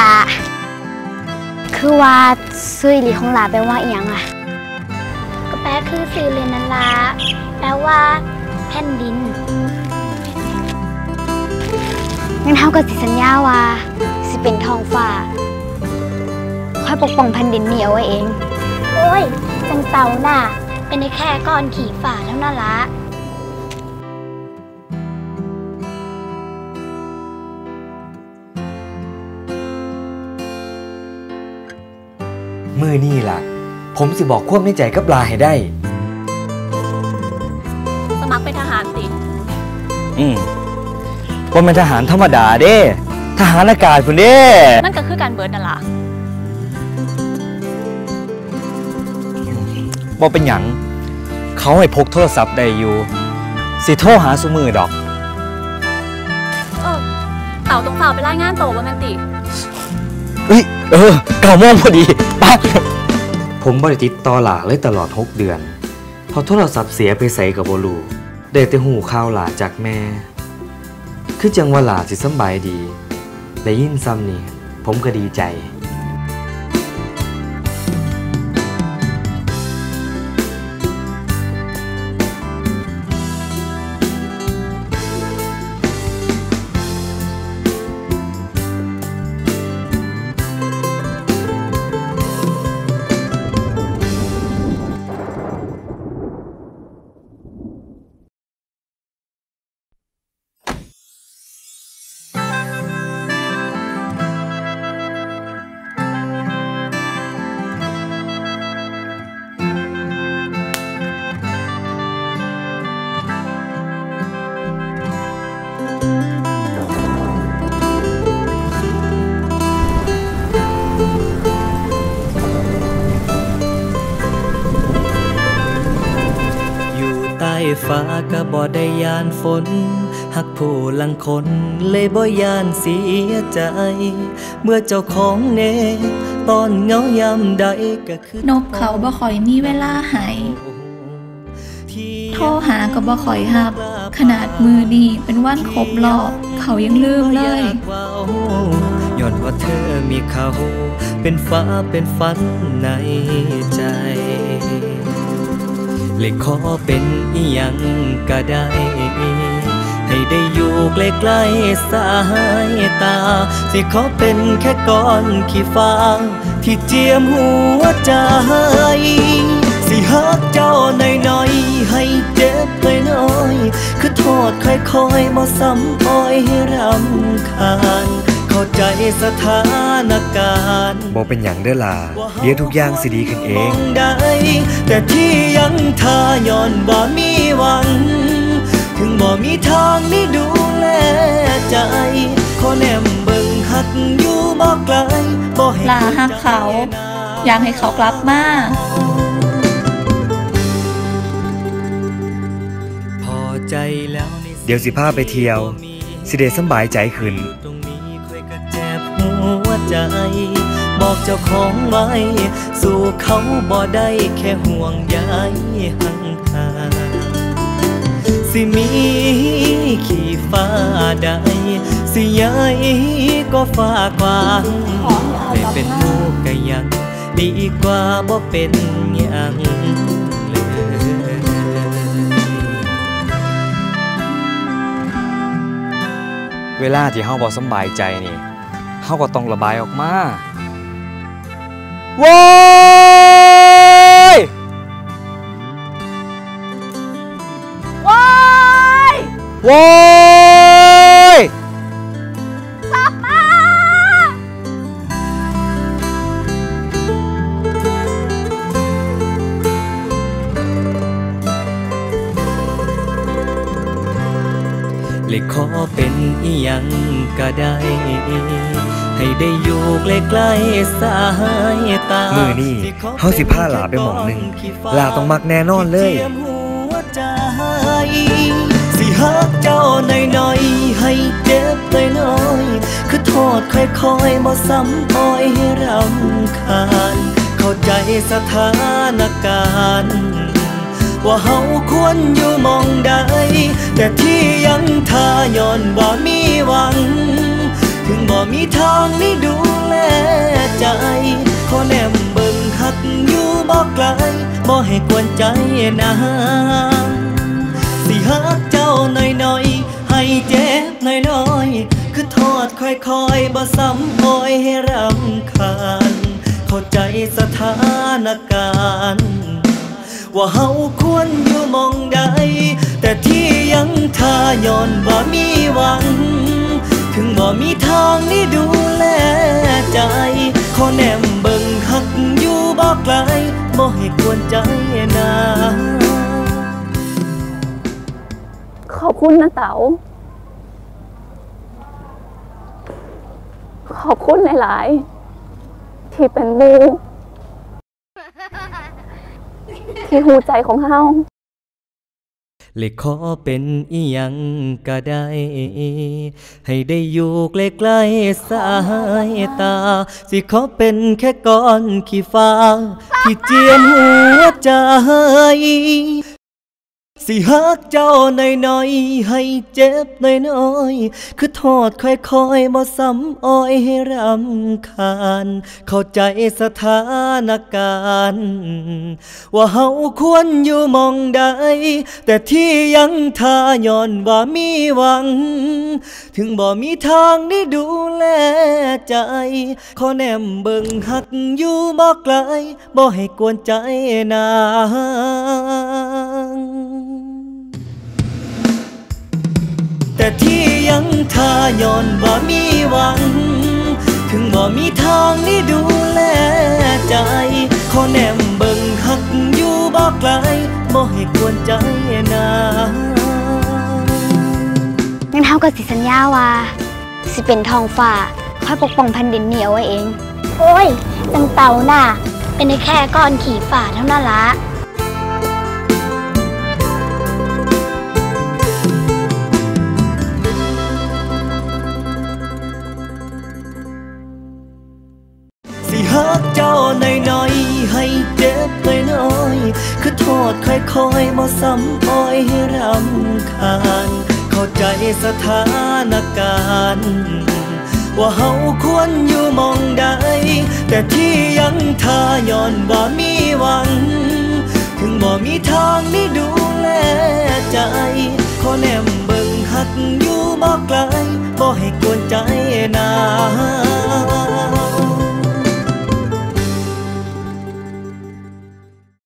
ลาคือว่าซื้อหลีของลาแปลว่าอีหยังอะ ก็แปลคือสื่อเลยนันละแปลว่า แผ่นดินงั้นเฮาก็สิสัญญาว่าสิเป็นทองฟ้าคอยปกป้องแผ่นดินนี้เอาไว้เอง โอ้ยจังเต่าน่ะ เป็นได้แค่ก้อนขี่ฝ่าเท่านั้นละ มือนี่ล่ะ ผมสิบอกความในใจกับลาให้ได้ สมัครเป็นทหารสิอืมว่าเป็นทหารธรรมดาเด้ ทหารอากาศพุ่นเด้นั่นก็คือการเบิร์ดนั่นล่ะบ่เป็นหยัง เขาให้พกโทรศัพท์ได้อยู่ สิโทรหาซุมือดอก เออเต่าตรงเต่าไปรายงานโตว่าแมนติ เฮ้ยเออเก้าโมงพอดีไป้าผมบริติดต่อหลาเลยตลอด 6 เดือน พอโทรศัพท์เสียไปใส่กับบลูได้แต่หูข่าวหลาจากแม่ คือจังว่าหลาสิสบายดี ได้ยินซ้ำนี่ผมก็ดีใจ ใต้ฟ้าก็บ่ได้ยานฝน หักผู้ลังคนเลยบ่ยานเสียใจ เมื่อเจ้าของเนตอนเหงายามใดก็คือนบเขาบ่ค่อยมีเวลาให้ที่โทรหาก็บ่ค่อยฮับ ขนาดมือนี่เป็นวันครบรอบ เขายังลืมเลยย้อนว่าเธอมีเขา เป็นฟ้าเป็นฝันในใจ เลยขอเป็นอีหยังก็ได้ ให้ได้อยู่ใกล้ๆสายตา สิขอเป็นแค่ก้อนขี้ฟ้าที่เจียมหัวใจ สิฮักเจ้าหน่อยๆให้เจ็บน้อยๆคือโทษค่อยๆบ่ซ้ำอ้อยให้รำคาญ เข้าใจสถานการณ์บ่เป็นหยังเด้อล่ะเดี๋ยวทุกอย่างสิดีขึ้นเอง ได้แต่ที่ยังทาย้อนบ่มีหวัง ถึงบ่มีทางได้ดูแลใจ ขอแนมเบิ่งหักอยู่บ่ไกลบ่ให้ลาฮักเขา อยากให้เขากลับมาพอใจแล้วในเดี๋ยวสิพาไปเที่ยว สิได้สำบายใจขึ้น ใจ บอกเจ้าของไว้ สู่เขาบ่ได้แค่ห่วงใยห่างหาสิมีขี่ฟ้าใด สิใหญ่ก็ฟ้ากว้างได้เป็นลูกก็ยังดีกว่าบ่เป็นยังเลยเวลาที่เฮาบ่สบายใจนี่ เฮาก็ต้องระบายออกมาโว้ยว้ายโว้ยเลยขอเป็นอีหยัง ก็ได้ ให้ได้อยู่ใกล้ๆสายตามื้อนี้เฮาสิพาหลาไปหม้องหนึ่งหลาต้องมักแน่นอนเลยที่จีมหัวใจสิฮักเจ้าหน่อยๆให้เจ็บน้อยๆคือโทษค่อยๆบ่ซ้ำอ้อยให้รำคาญ เข้าใจสถานการณ์ ว่าเฮาควรอยู่มองใด แต่ที่ยังทาย้อนบ่มีหวัง ถึงบ่มีทางได้ดูแลใจ ขอแนมเบิ่งหักอยู่บ่ไกลบ่ให้กวนใจนะสิหักเจ้าหน่อยๆ ให้เจ็บหน่อยๆ คือทอดค่อยๆบ่ซ้ำโอยให้รำคาญเข้าใจสถานการณ์ ว่าเฮาควรอยู่มองใด แต่ที่ยังทาย้อนบ่มีหวัง ถึงบ่มีทางนี้ดูแลใจขอแนมเบิ่งหักอยู่บ่ไกลบ่ให้กวนใจนะขอบคุณนะเต๋าขอบคุณหลาย ๆ ที่เป็นมู ที่หูใจของเฮาเลยขอเป็นอีหยังก็ได้ ให้ได้อยู่ใกล้ๆสายตา สิขอเป็นแค่ก้อนขี้ฟ้า ที่เจียมหัวใจ สิหักเจ้าหน่อยๆให้เจ็บหน่อยๆคือโทษค่อยๆบ่ซ้ำอ้อยให้รำคาญ เข้าใจสถานการณ์ว่าเฮาควรอยู่มองใด แต่ที่ยังทาย้อนว่ามีหวัง ถึงบ่มีทางได้ดูแลใจ ขอแนมเบิ่งหักอยู่บ่ไกลบ่ให้กวนใจนา แต่ที่ยังทาย้อนว่ามีหวัง ถึงบ่มีทางนี้ดูแลใจ ขอแนมเบิ่งหักอยู่บ่ไกลบ่ให้กวนใจนะงั้นเฮาก็สิสัญญาว่า สิเป็นทองฟ้าคอยปกป้องแผ่นดินนี้เอาไว้เอง โอ้ยจังเต่าน่ะ เป็นได้แค่ก้อนขี่ฝ่าเท่านั้นละ น่อยๆ ให้เจ็บหน่อยๆคือโทษค่อยๆบ่ซ้ำอ้อยให้รำคาญ เข้าใจสถานการณ์ว่าเฮาควรอยู่มองใด แต่ที่ยังทาย้อนว่ามีหวัง ถึงบ่มีทางนี้ดูแลใจขอแนมเบิ่งหักอยู่บ่ไกลบ่ให้กวนใจนา